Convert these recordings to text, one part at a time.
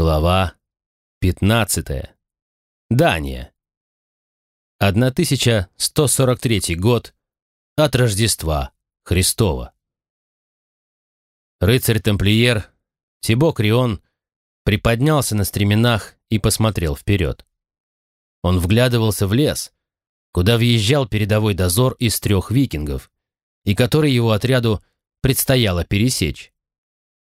Глава 15. Дания. 1143 год от Рождества Христова. Рыцарь-тамплиер Тибо Крион приподнялся на стременах и посмотрел вперед. Он вглядывался в лес, куда въезжал передовой дозор из трех викингов, и который его отряду предстояло пересечь.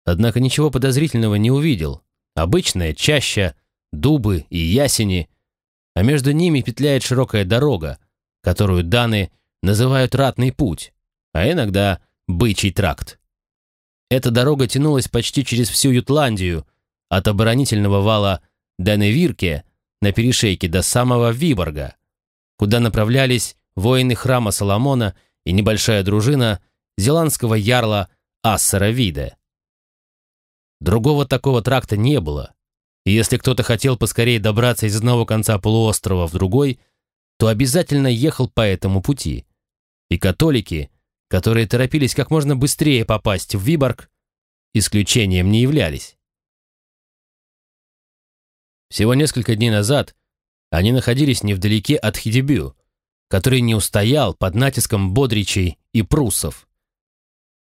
Однако ничего подозрительного не увидел, Обычная чаща, дубы и ясени, а между ними петляет широкая дорога, которую даны называют ратный путь, а иногда бычий тракт. Эта дорога тянулась почти через всю Ютландию, от оборонительного вала Даневирке на перешейке до самого Виборга, куда направлялись воины храма Соломона и небольшая дружина зеландского ярла Ассера Виде. Другого такого тракта не было. И если кто-то хотел поскорее добраться из одного конца полуострова в другой, то обязательно ехал по этому пути. И католики, которые торопились как можно быстрее попасть в Виборг, исключением не являлись. Всего несколько дней назад они находились невдалеке от Хидебю, который не устоял под натиском бодричей и пруссов.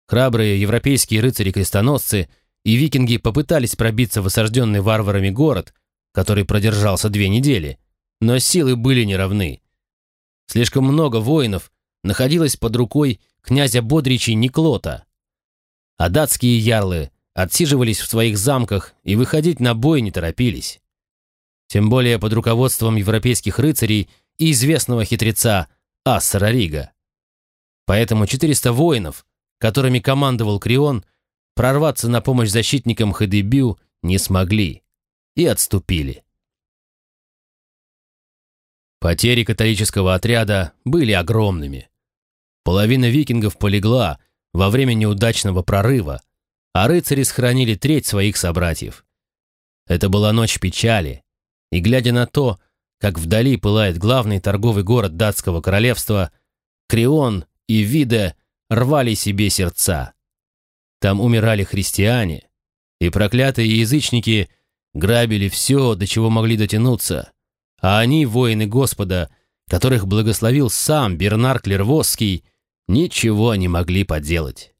Храбрые европейские рыцари-крестоносцы – и викинги попытались пробиться в осажденный варварами город, который продержался две недели, но силы были неравны. Слишком много воинов находилось под рукой князя Бодричи Никлота, а датские ярлы отсиживались в своих замках и выходить на бой не торопились. Тем более под руководством европейских рыцарей и известного хитреца Ассара Рига. Поэтому 400 воинов, которыми командовал Крион, прорваться на помощь защитникам Хадебю не смогли и отступили. Потери католического отряда были огромными. Половина викингов полегла во время неудачного прорыва, а рыцари сохранили треть своих собратьев. Это была ночь печали, и глядя на то, как вдали пылает главный торговый город датского королевства, Крион и Виде рвали себе сердца. Там умирали христиане, и проклятые язычники грабили все, до чего могли дотянуться, а они, воины Господа, которых благословил сам Бернар Клервосский, ничего не могли поделать.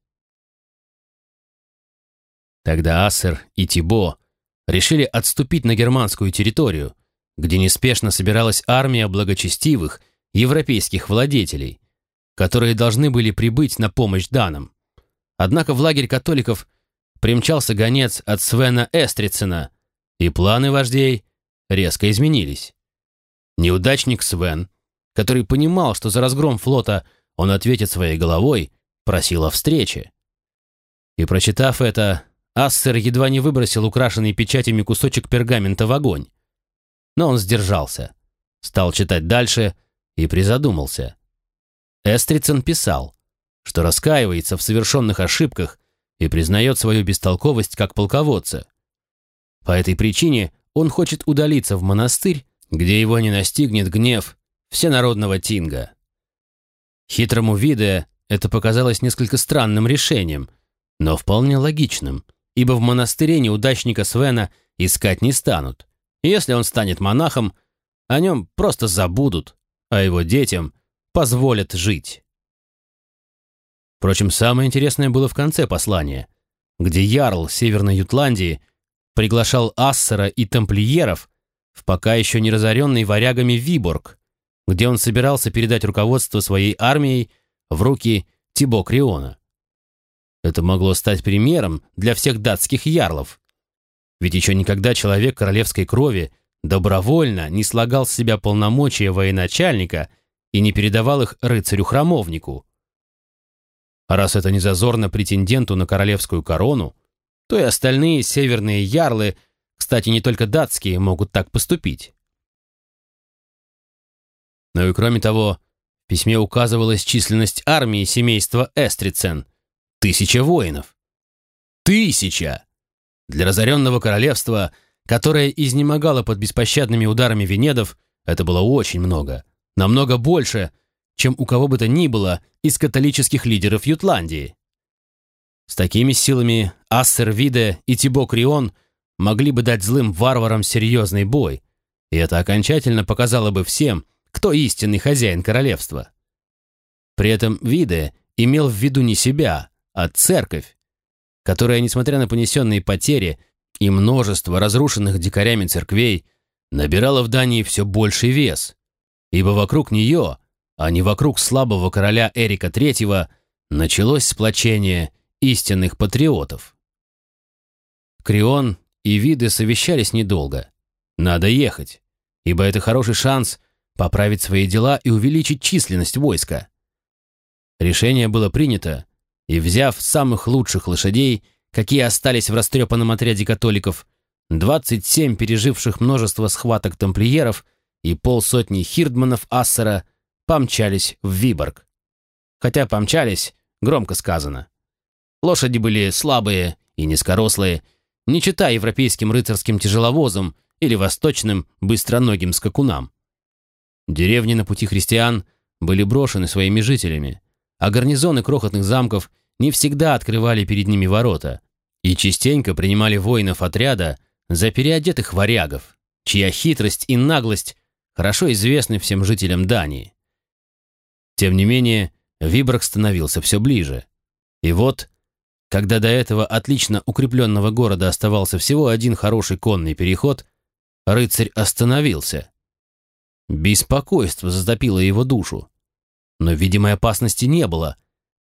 Тогда Ассер и Тибо решили отступить на германскую территорию, где неспешно собиралась армия благочестивых европейских владетелей, которые должны были прибыть на помощь данным. Однако в лагерь католиков примчался гонец от Свена Эстрицена, и планы вождей резко изменились. Неудачник Свен, который понимал, что за разгром флота он ответит своей головой, просил о встрече. И прочитав это, Ассер едва не выбросил украшенный печатями кусочек пергамента в огонь. Но он сдержался, стал читать дальше и призадумался. Эстрицен писал что раскаивается в совершенных ошибках и признает свою бестолковость как полководца. По этой причине он хочет удалиться в монастырь, где его не настигнет гнев всенародного Тинга. Хитрому Виде это показалось несколько странным решением, но вполне логичным, ибо в монастыре неудачника Свена искать не станут. Если он станет монахом, о нем просто забудут, а его детям позволят жить. Впрочем, самое интересное было в конце послания, где Ярл Северной Ютландии приглашал Ассера и тамплиеров в пока еще не разоренный варягами Виборг, где он собирался передать руководство своей армией в руки Тибо Криона. Это могло стать примером для всех датских ярлов. Ведь еще никогда человек королевской крови добровольно не слагал с себя полномочия военачальника и не передавал их рыцарю-храмовнику. А раз это не зазорно претенденту на королевскую корону, то и остальные северные ярлы, кстати, не только датские, могут так поступить. Ну и кроме того, в письме указывалась численность армии семейства Эстрицен — тысяча воинов. Тысяча! Для разоренного королевства, которое изнемогало под беспощадными ударами венедов, это было очень много. Намного больше — чем у кого бы то ни было из католических лидеров Ютландии. С такими силами Ассер Виде и Тибо Крион могли бы дать злым варварам серьезный бой, и это окончательно показало бы всем, кто истинный хозяин королевства. При этом Виде имел в виду не себя, а церковь, которая, несмотря на понесенные потери и множество разрушенных дикарями церквей, набирала в Дании все больший вес, ибо вокруг нее, а не вокруг слабого короля Эрика III, началось сплочение истинных патриотов. Крион и Виды совещались недолго. Надо ехать, ибо это хороший шанс поправить свои дела и увеличить численность войска. Решение было принято, и, взяв самых лучших лошадей, какие остались в растрепанном отряде католиков, 27 переживших множество схваток тамплиеров и полсотни хирдманов Ассера помчались в Виборг. Хотя помчались, громко сказано. Лошади были слабые и низкорослые, не читая европейским рыцарским тяжеловозам или восточным быстроногим скакунам. Деревни на пути христиан были брошены своими жителями, а гарнизоны крохотных замков не всегда открывали перед ними ворота и частенько принимали воинов отряда за переодетых варягов, чья хитрость и наглость хорошо известны всем жителям Дании. Тем не менее, Виборг становился все ближе. И вот, когда до этого отлично укрепленного города оставался всего один хороший конный переход, рыцарь остановился. Беспокойство затопило его душу. Но видимой опасности не было,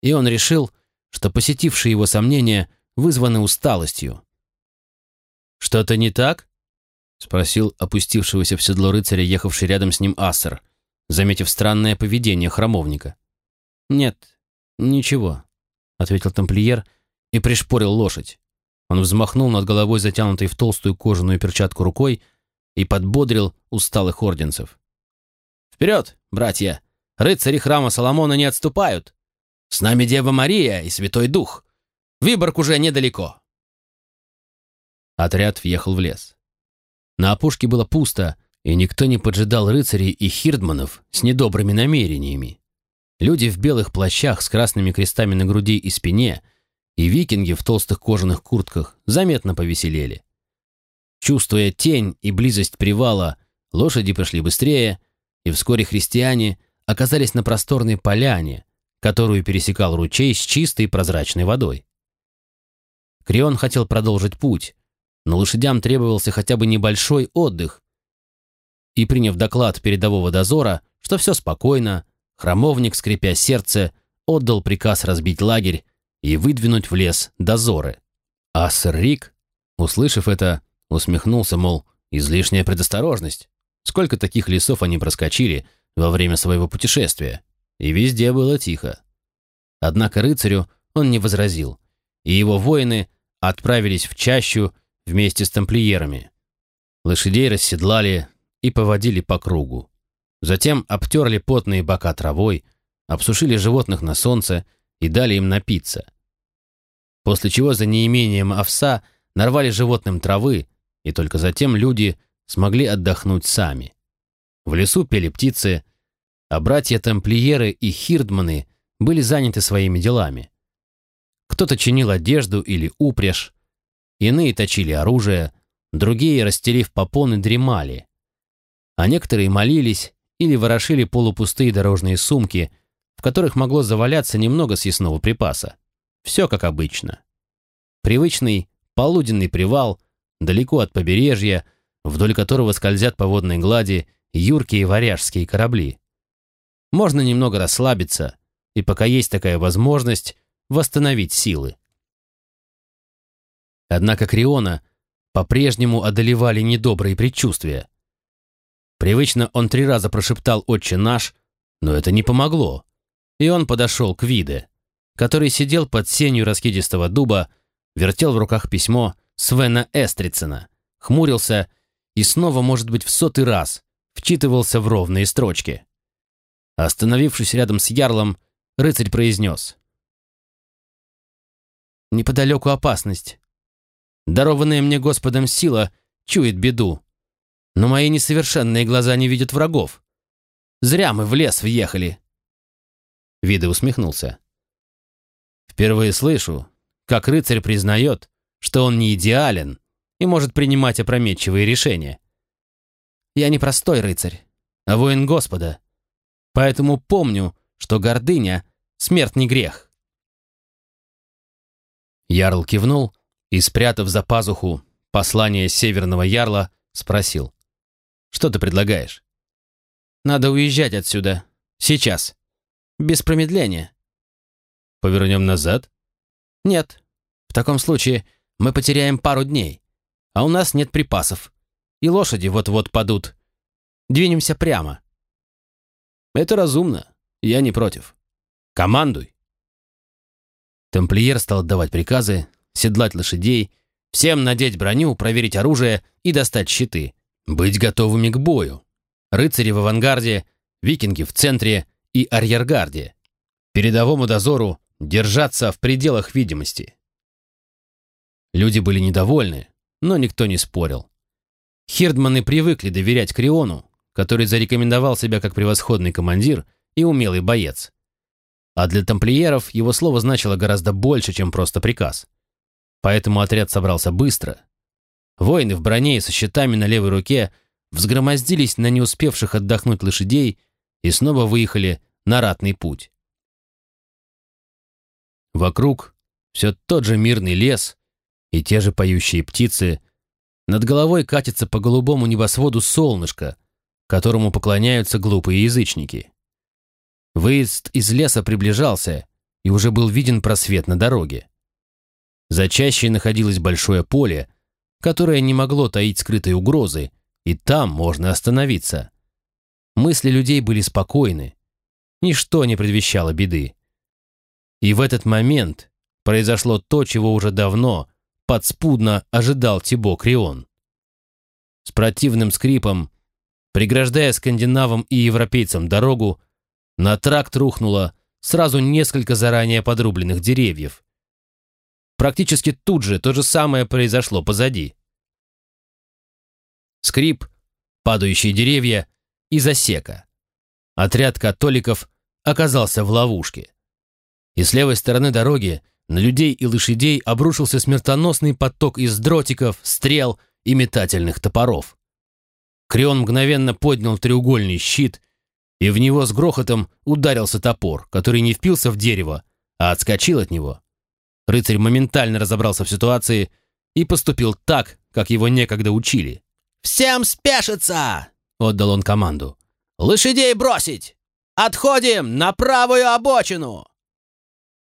и он решил, что посетившие его сомнения вызваны усталостью. «Что-то не так?» — спросил опустившегося в седло рыцаря, ехавший рядом с ним Ассер, заметив странное поведение храмовника. «Нет, ничего», — ответил тамплиер и пришпорил лошадь. Он взмахнул над головой затянутой в толстую кожаную перчатку рукой и подбодрил усталых орденцев. «Вперед, братья! Рыцари храма Соломона не отступают! С нами Дева Мария и Святой Дух! Выборг уже недалеко!» Отряд въехал в лес. На опушке было пусто, и никто не поджидал рыцарей и хирдманов с недобрыми намерениями. Люди в белых плащах с красными крестами на груди и спине и викинги в толстых кожаных куртках заметно повеселели. Чувствуя тень и близость привала, лошади пошли быстрее, и вскоре христиане оказались на просторной поляне, которую пересекал ручей с чистой прозрачной водой. Крион хотел продолжить путь, но лошадям требовался хотя бы небольшой отдых, и, приняв доклад передового дозора, что все спокойно, храмовник, скрипя сердце, отдал приказ разбить лагерь и выдвинуть в лес дозоры. А сэр Рик, услышав это, усмехнулся, мол, излишняя предосторожность. Сколько таких лесов они проскочили во время своего путешествия, и везде было тихо. Однако рыцарю он не возразил, и его воины отправились в чащу вместе с тамплиерами. Лошадей расседлали и поводили по кругу. Затем обтерли потные бока травой, обсушили животных на солнце и дали им напиться. После чего за неимением овса нарвали животным травы, и только затем люди смогли отдохнуть сами. В лесу пели птицы, а братья-тамплиеры и хирдманы были заняты своими делами. Кто-то чинил одежду или упряжь, иные точили оружие, другие, расстелив попоны, дремали. А некоторые молились или ворошили полупустые дорожные сумки, в которых могло заваляться немного съестного припаса. Все как обычно. Привычный полуденный привал, далеко от побережья, вдоль которого скользят по водной глади юркие варяжские корабли. Можно немного расслабиться и, пока есть такая возможность, восстановить силы. Однако Криона по-прежнему одолевали недобрые предчувствия. Привычно он три раза прошептал «Отче наш», но это не помогло, и он подошел к Виде, который сидел под сенью раскидистого дуба, вертел в руках письмо Свена Эстрицена, хмурился и снова, может быть, в сотый раз вчитывался в ровные строчки. Остановившись рядом с ярлом, рыцарь произнес. «Неподалеку опасность. Дарованная мне Господом сила чует беду, но мои несовершенные глаза не видят врагов. Зря мы в лес въехали». Вида усмехнулся. «Впервые слышу, как рыцарь признает, что он не идеален и может принимать опрометчивые решения. Я не простой рыцарь, а воин Господа, поэтому помню, что гордыня — смертный грех. Ярл кивнул и, спрятав за пазуху послание северного ярла, спросил. «Что ты предлагаешь?» «Надо уезжать отсюда. Сейчас. Без промедления». «Повернем назад?» «Нет. В таком случае мы потеряем пару дней, а у нас нет припасов, и лошади вот-вот падут. Двинемся прямо». «Это разумно. Я не против. Командуй». Тамплиер стал отдавать приказы, седлать лошадей, всем надеть броню, проверить оружие и достать щиты. Быть готовыми к бою. Рыцари в авангарде, викинги в центре и арьергарде. Передовому дозору держаться в пределах видимости. Люди были недовольны, но никто не спорил. Хирдманы привыкли доверять Криону, который зарекомендовал себя как превосходный командир и умелый боец. А для тамплиеров его слово значило гораздо больше, чем просто приказ. Поэтому отряд собрался быстро. Воины в броне и со щитами на левой руке взгромоздились на не успевших отдохнуть лошадей и снова выехали на ратный путь. Вокруг все тот же мирный лес и те же поющие птицы. Над головой катится по голубому небосводу солнышко, которому поклоняются глупые язычники. Выезд из леса приближался, и уже был виден просвет на дороге. За чащей находилось большое поле, которое не могло таить скрытой угрозы, и там можно остановиться. Мысли людей были спокойны. Ничто не предвещало беды. И в этот момент произошло то, чего уже давно подспудно ожидал Тибо Крион. С противным скрипом, преграждая скандинавам и европейцам дорогу, на тракт рухнуло сразу несколько заранее подрубленных деревьев, Практически тут же то же самое произошло позади. Скрип, падающие деревья и засека. Отряд католиков оказался в ловушке. И с левой стороны дороги на людей и лошадей обрушился смертоносный поток из дротиков, стрел и метательных топоров. Крион мгновенно поднял треугольный щит, и в него с грохотом ударился топор, который не впился в дерево, а отскочил от него. Рыцарь моментально разобрался в ситуации и поступил так, как его некогда учили. «Всем спешиться!» — отдал он команду. «Лошадей бросить! Отходим на правую обочину!»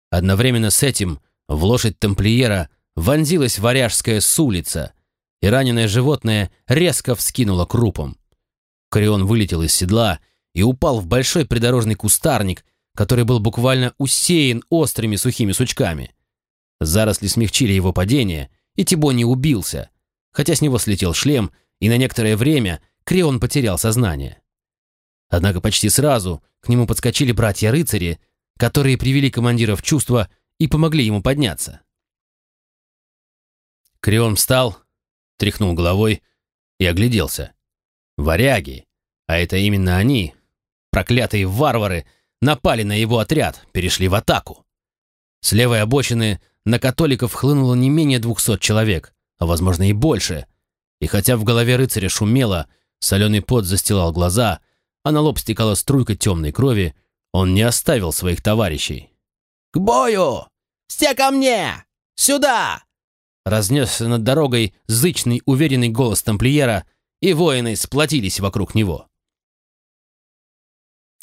Одновременно с этим в лошадь тамплиера вонзилась варяжская сулица, и раненое животное резко вскинуло крупом. Корион вылетел из седла и упал в большой придорожный кустарник, который был буквально усеян острыми сухими сучками. Заросли смягчили его падение, и Тибо не убился, хотя с него слетел шлем, и на некоторое время Креон потерял сознание. Однако почти сразу к нему подскочили братья-рыцари, которые привели командира в чувство и помогли ему подняться. Креон встал, тряхнул головой и огляделся. Варяги, а это именно они, проклятые варвары, напали на его отряд, перешли в атаку. С левой обочины на католиков хлынуло не менее двухсот человек, а возможно и больше. И хотя в голове рыцаря шумело, соленый пот застилал глаза, а на лоб стекала струйка темной крови, он не оставил своих товарищей. «К бою! Все ко мне! Сюда!» Разнесся над дорогой зычный, уверенный голос тамплиера, и воины сплотились вокруг него.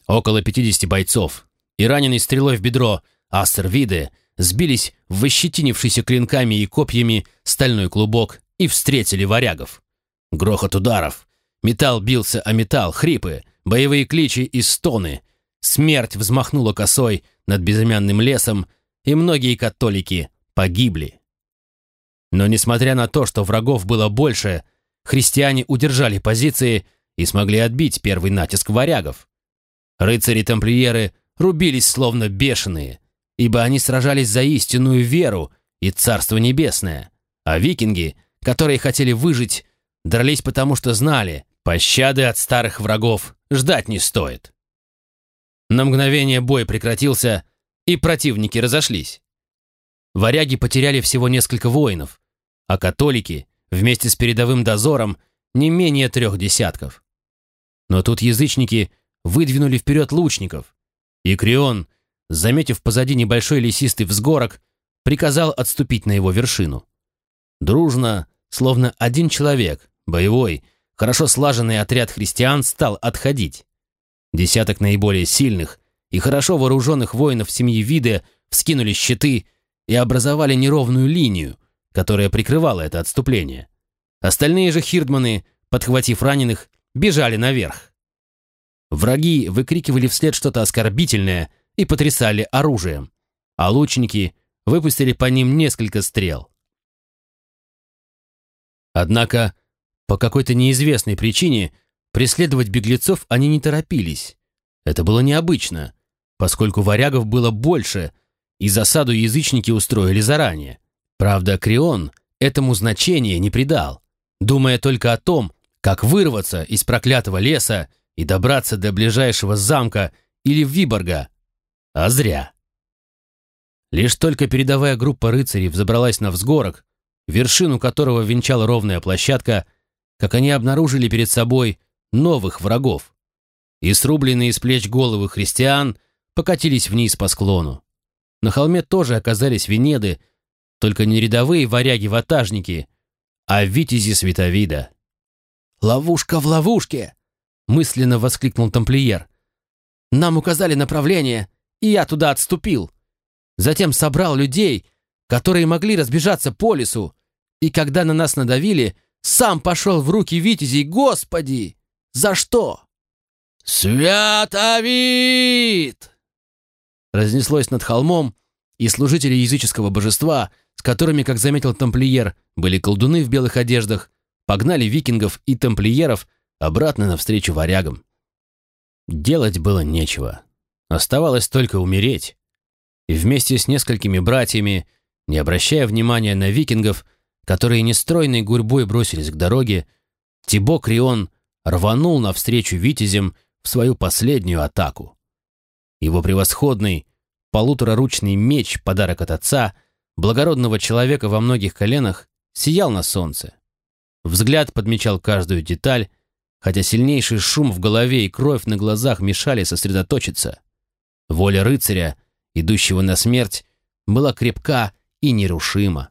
Около пятидесяти бойцов, и раненый стрелой в бедро Виде сбились в ощетинившийся клинками и копьями стальной клубок и встретили варягов. Грохот ударов. Металл бился о металл, хрипы, боевые кличи и стоны. Смерть взмахнула косой над безымянным лесом, и многие католики погибли. Но несмотря на то, что врагов было больше, христиане удержали позиции и смогли отбить первый натиск варягов. Рыцари-тамплиеры рубились словно бешеные – ибо они сражались за истинную веру и Царство Небесное, а викинги, которые хотели выжить, дрались потому, что знали, пощады от старых врагов ждать не стоит. На мгновение бой прекратился, и противники разошлись. Варяги потеряли всего несколько воинов, а католики вместе с передовым дозором не менее трех десятков. Но тут язычники выдвинули вперед лучников, и Крион, заметив позади небольшой лесистый взгорок, приказал отступить на его вершину. Дружно, словно один человек, боевой, хорошо слаженный отряд христиан стал отходить. Десяток наиболее сильных и хорошо вооруженных воинов семьи Виде вскинули щиты и образовали неровную линию, которая прикрывала это отступление. Остальные же хирдманы, подхватив раненых, бежали наверх. Враги выкрикивали вслед что-то оскорбительное и потрясали оружием, а лучники выпустили по ним несколько стрел. Однако, по какой-то неизвестной причине, преследовать беглецов они не торопились. Это было необычно, поскольку варягов было больше, и засаду язычники устроили заранее. Правда, Крион этому значения не придал, думая только о том, как вырваться из проклятого леса и добраться до ближайшего замка или Виборга. А зря. Лишь только передовая группа рыцарей взобралась на взгорок, вершину которого венчала ровная площадка, как они обнаружили перед собой новых врагов. И срубленные с плеч головы христиан покатились вниз по склону. На холме тоже оказались Венеды, только не рядовые варяги-ватажники, а витязи Световида. «Ловушка в ловушке!» — мысленно воскликнул тамплиер. «Нам указали направление, и я туда отступил. Затем собрал людей, которые могли разбежаться по лесу, и когда на нас надавили, сам пошел в руки витязей. Господи! За что?» «Святовид!» Разнеслось над холмом, и служители языческого божества, с которыми, как заметил тамплиер, были колдуны в белых одеждах, погнали викингов и тамплиеров обратно навстречу варягам. Делать было нечего. Оставалось только умереть. И вместе с несколькими братьями, не обращая внимания на викингов, которые нестройной гурьбой бросились к дороге, Тибо Крион рванул навстречу витязям в свою последнюю атаку. Его превосходный, полутораручный меч, подарок от отца, благородного человека во многих коленах, сиял на солнце. Взгляд подмечал каждую деталь, хотя сильнейший шум в голове и кровь на глазах мешали сосредоточиться. Воля рыцаря, идущего на смерть, была крепка и нерушима.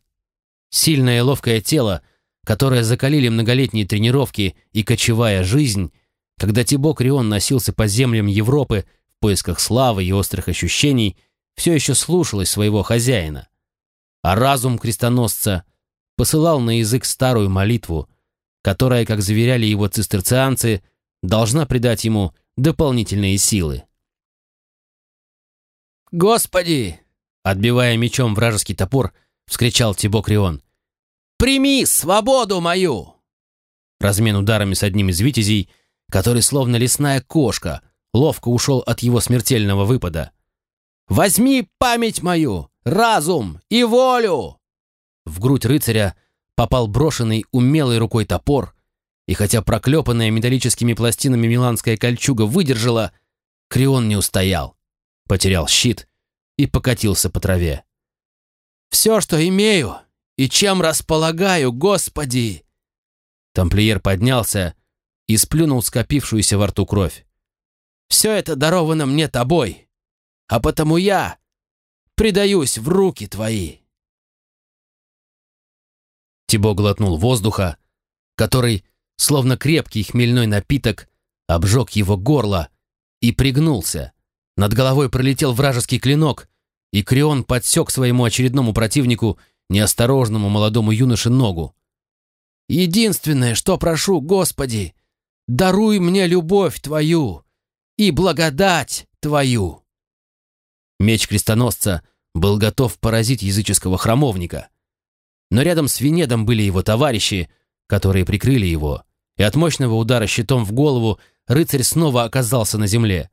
Сильное и ловкое тело, которое закалили многолетние тренировки и кочевая жизнь, когда Тибок Рион носился по землям Европы в поисках славы и острых ощущений, все еще слушалось своего хозяина. А разум крестоносца посылал на язык старую молитву, которая, как заверяли его цистерцианцы, должна придать ему дополнительные силы. «Господи!» — отбивая мечом вражеский топор, вскричал Тибокрион. «Прими свободу мою!» Размен ударами с одним из витязей, который, словно лесная кошка, ловко ушел от его смертельного выпада. «Возьми память мою, разум и волю!» В грудь рыцаря попал брошенный умелой рукой топор, и хотя проклепанная металлическими пластинами миланская кольчуга выдержала, Крион не устоял, потерял щит и покатился по траве. «Все, что имею и чем располагаю, Господи!» Тамплиер поднялся и сплюнул скопившуюся во рту кровь. «Все это даровано мне тобой, а потому я предаюсь в руки твои». Тибо глотнул воздуха, который, словно крепкий хмельной напиток, обжег его горло и пригнулся. Над головой пролетел вражеский клинок, и Крион подсек своему очередному противнику, неосторожному молодому юноше, ногу. «Единственное, что прошу, Господи, даруй мне любовь Твою и благодать Твою!» Меч крестоносца был готов поразить языческого храмовника. Но рядом с Венедом были его товарищи, которые прикрыли его, и от мощного удара щитом в голову рыцарь снова оказался на земле.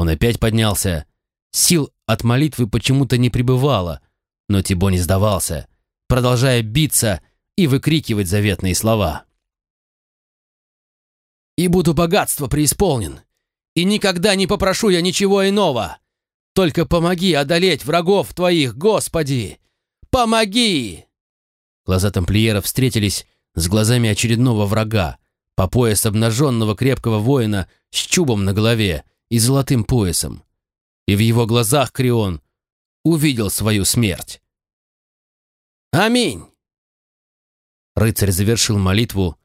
Он опять поднялся. Сил от молитвы почему-то не прибывало, но Тибо не сдавался, продолжая биться и выкрикивать заветные слова. «И буду богатство преисполнен, и никогда не попрошу я ничего иного. Только помоги одолеть врагов твоих, Господи! Помоги!» Глаза тамплиера встретились с глазами очередного врага, по пояс обнаженного крепкого воина с чубом на голове и золотым поясом. И в его глазах Крион увидел свою смерть. «Аминь!» Рыцарь завершил молитву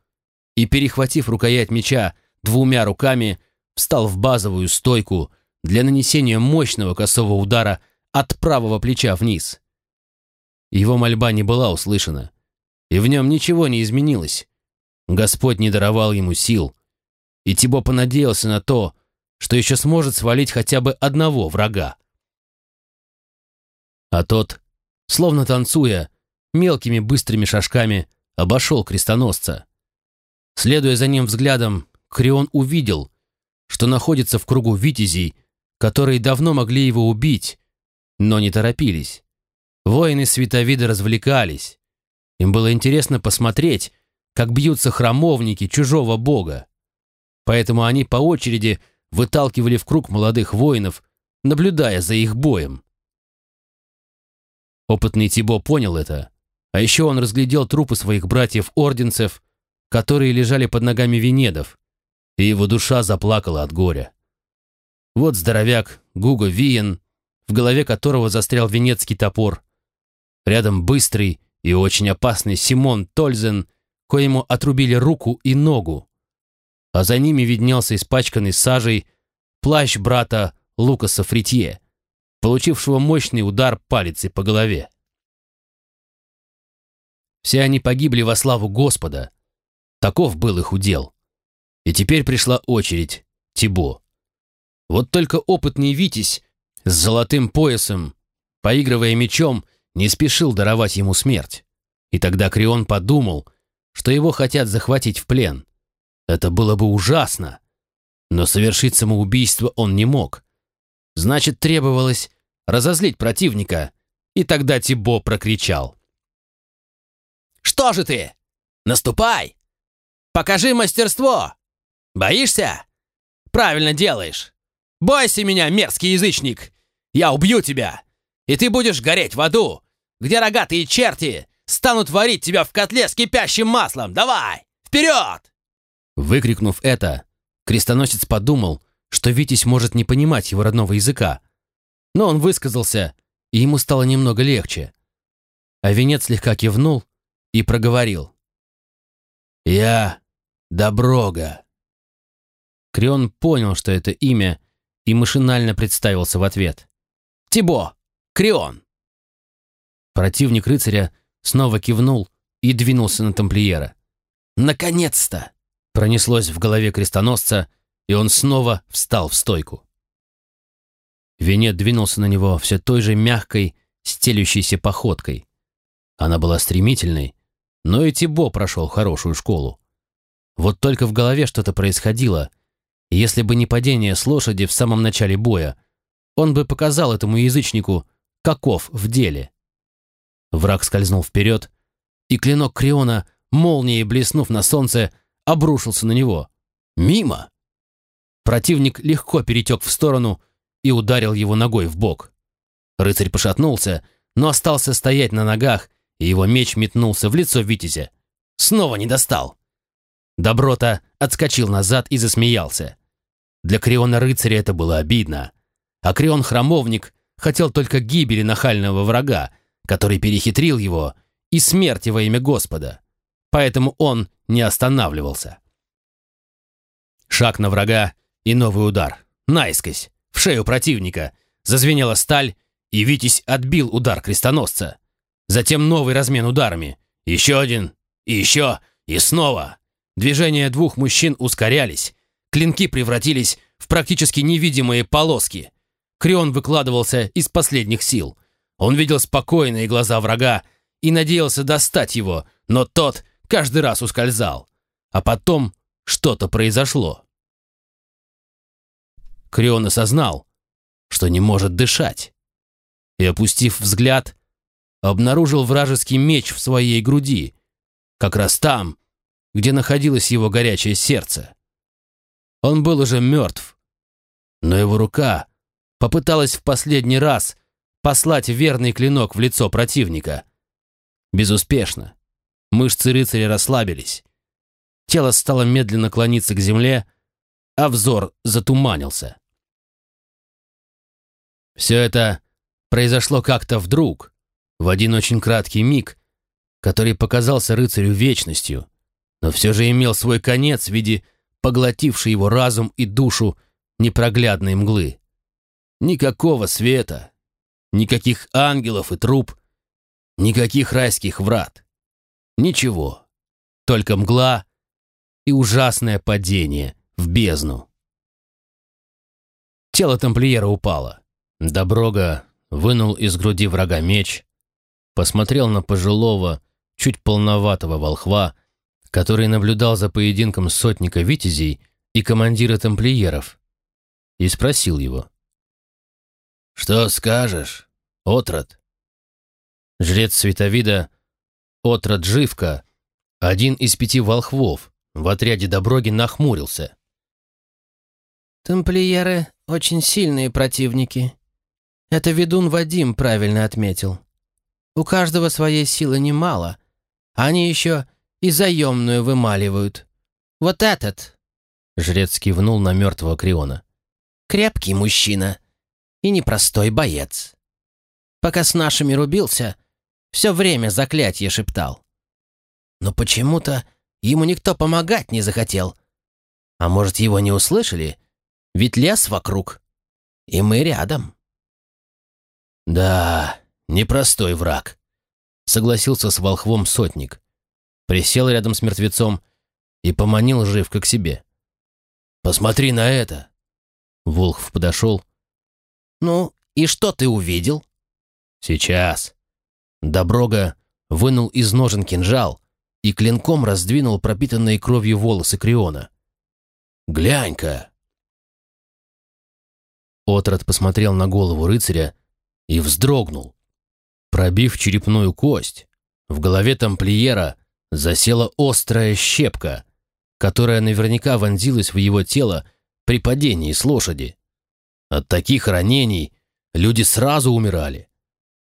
и, перехватив рукоять меча двумя руками, встал в базовую стойку для нанесения мощного косого удара от правого плеча вниз. Его мольба не была услышана, и в нем ничего не изменилось. Господь не даровал ему сил, и Тибо понадеялся на то, что еще сможет свалить хотя бы одного врага. А тот, словно танцуя, мелкими быстрыми шажками обошел крестоносца. Следуя за ним взглядом, Крион увидел, что находится в кругу витязей, которые давно могли его убить, но не торопились. Воины Световида развлекались. Им было интересно посмотреть, как бьются храмовники чужого бога. Поэтому они по очереди выталкивали в круг молодых воинов, наблюдая за их боем. Опытный Тибо понял это, а еще он разглядел трупы своих братьев-орденцев, которые лежали под ногами Венедов, и его душа заплакала от горя. Вот здоровяк Гуго Виен, в голове которого застрял венецкий топор. Рядом быстрый и очень опасный Симон Тользен, коему отрубили руку и ногу. А за ними виднелся испачканный сажей плащ брата Лукаса Фритье, получившего мощный удар палицей по голове. Все они погибли во славу Господа. Таков был их удел. И теперь пришла очередь Тибо. Вот только опытный Витязь с золотым поясом, поигрывая мечом, не спешил даровать ему смерть. И тогда Крион подумал, что его хотят захватить в плен. Это было бы ужасно. Но совершить самоубийство он не мог. Значит, требовалось разозлить противника, и тогда Тибо прокричал. «Что же ты? Наступай! Покажи мастерство! Боишься? Правильно делаешь! Бойся меня, мерзкий язычник! Я убью тебя, и ты будешь гореть в аду, где рогатые черти станут варить тебя в котле с кипящим маслом! Давай! Вперед!» Выкрикнув это, крестоносец подумал, что Витязь может не понимать его родного языка. Но он высказался, и ему стало немного легче. А венец слегка кивнул и проговорил. «Я Доброга». Крион понял, что это имя, и машинально представился в ответ. «Тибо! Крион!» Противник рыцаря снова кивнул и двинулся на тамплиера. «Наконец-то!» Пронеслось в голове крестоносца, и он снова встал в стойку. Венет двинулся на него все той же мягкой, стелющейся походкой. Она была стремительной, но и Тибо прошел хорошую школу. Вот только в голове что-то происходило. Если бы не падение с лошади в самом начале боя, он бы показал этому язычнику, каков в деле. Враг скользнул вперед, и клинок Криона, молнией блеснув на солнце, обрушился на него. Мимо! Противник легко перетек в сторону и ударил его ногой в бок. Рыцарь пошатнулся, но остался стоять на ногах, и его меч метнулся в лицо Витязя. Снова не достал. Доброта отскочил назад и засмеялся. Для Криона рыцаря это было обидно. А Крион храмовник хотел только гибели нахального врага, который перехитрил его, и смерти во имя Господа. Поэтому он не останавливался. Шаг на врага и новый удар. Наискось, в шею противника. Зазвенела сталь, и Витязь отбил удар крестоносца. Затем новый размен ударами. Еще один, и еще, и снова. Движения двух мужчин ускорялись. Клинки превратились в практически невидимые полоски. Крион выкладывался из последних сил. Он видел спокойные глаза врага и надеялся достать его, но тот каждый раз ускользал. А потом что-то произошло. Крион осознал, что не может дышать. И, опустив взгляд, обнаружил вражеский меч в своей груди, как раз там, где находилось его горячее сердце. Он был уже мертв, но его рука попыталась в последний раз послать верный клинок в лицо противника. Безуспешно. Мышцы рыцаря расслабились. Тело стало медленно клониться к земле, а взор затуманился. Все это произошло как-то вдруг, в один очень краткий миг, который показался рыцарю вечностью, но все же имел свой конец в виде поглотившей его разум и душу непроглядной мглы. Никакого света, никаких ангелов и труп, никаких райских врат. Ничего, только мгла и ужасное падение в бездну. Тело тамплиера упало. Доброга вынул из груди врага меч, посмотрел на пожилого, чуть полноватого волхва, который наблюдал за поединком сотника витязей и командира тамплиеров, и спросил его. «Что скажешь, отрод?» Жрец Световида, отрод Живка, один из пяти волхвов в отряде Доброги нахмурился. «Тамплиеры — очень сильные противники. Это ведун Вадим правильно отметил. У каждого своей силы немало. Они еще и заемную вымаливают. Вот этот!» Жрец кивнул на мертвого Криона. «Крепкий мужчина и непростой боец. Пока с нашими рубился, все время заклятие шептал. Но почему-то ему никто помогать не захотел. А может, его не услышали? Ведь лес вокруг, и мы рядом». «Да, непростой враг», — согласился с волхвом сотник. Присел рядом с мертвецом и поманил живко к себе. «Посмотри на это!» Волхв подошел. «Ну, и что ты увидел?» «Сейчас». Доброга вынул из ножен кинжал и клинком раздвинул пропитанные кровью волосы Криона. «Глянь-ка!» Отрод посмотрел на голову рыцаря и вздрогнул. Пробив черепную кость, в голове тамплиера засела острая щепка, которая наверняка вонзилась в его тело при падении с лошади. От таких ранений люди сразу умирали.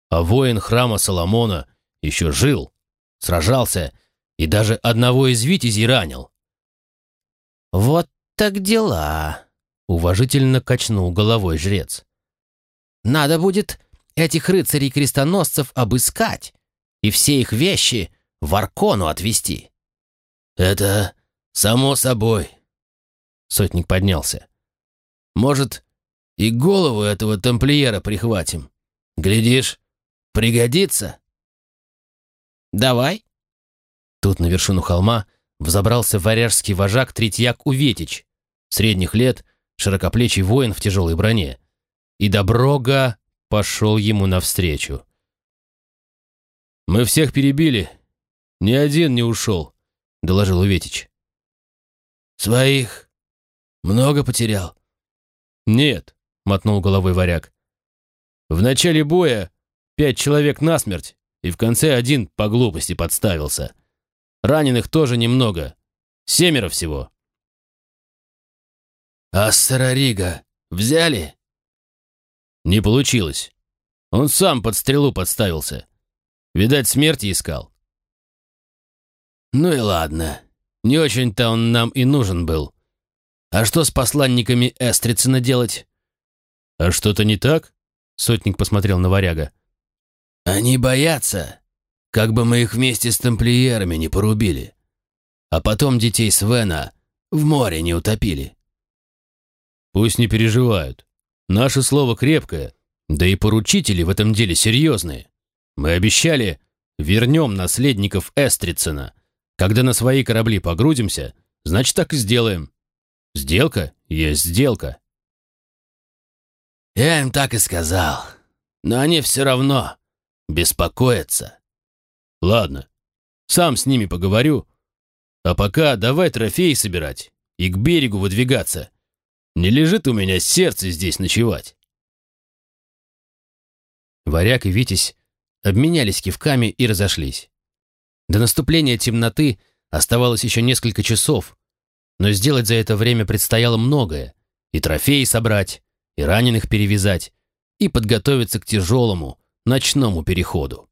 А воин храма Соломона еще жил, сражался и даже одного из витязей ранил. «Вот так дела!» — уважительно качнул головой жрец. «Надо будет этих рыцарей-крестоносцев обыскать и все их вещи в Аркону отвезти». «Это само собой». Сотник поднялся. «Может, и голову этого тамплиера прихватим? Глядишь, пригодится?» «Давай». Тут на вершину холма взобрался варяжский вожак Третьяк Уветич, средних лет, широкоплечий воин в тяжелой броне. И Доброга пошел ему навстречу. «Мы всех перебили. Ни один не ушел», — доложил Уветич. «Своих много потерял?» «Нет», — мотнул головой варяг. «В начале боя пять человек насмерть, и в конце один по глупости подставился. Раненых тоже немного. Семеро всего». «А Сарарига взяли?» Не получилось. Он сам под стрелу подставился. Видать, смерти искал. Ну и ладно. Не очень-то он нам и нужен был. А что с посланниками Эстрицына делать? А что-то не так? Сотник посмотрел на варяга. Они боятся, как бы мы их вместе с тамплиерами не порубили. А потом детей Свена в море не утопили. Пусть не переживают. Наше слово крепкое, да и поручители в этом деле серьезные. Мы обещали, вернем наследников Эстрицена. Когда на свои корабли погрузимся, значит, так и сделаем. Сделка есть сделка. Я им так и сказал. Но они все равно беспокоятся. Ладно, сам с ними поговорю. А пока давай трофеи собирать и к берегу выдвигаться. Не лежит у меня сердце здесь ночевать. Варяг и Витязь обменялись кивками и разошлись. До наступления темноты оставалось еще несколько часов, но сделать за это время предстояло многое. И трофеи собрать, и раненых перевязать, и подготовиться к тяжелому ночному переходу.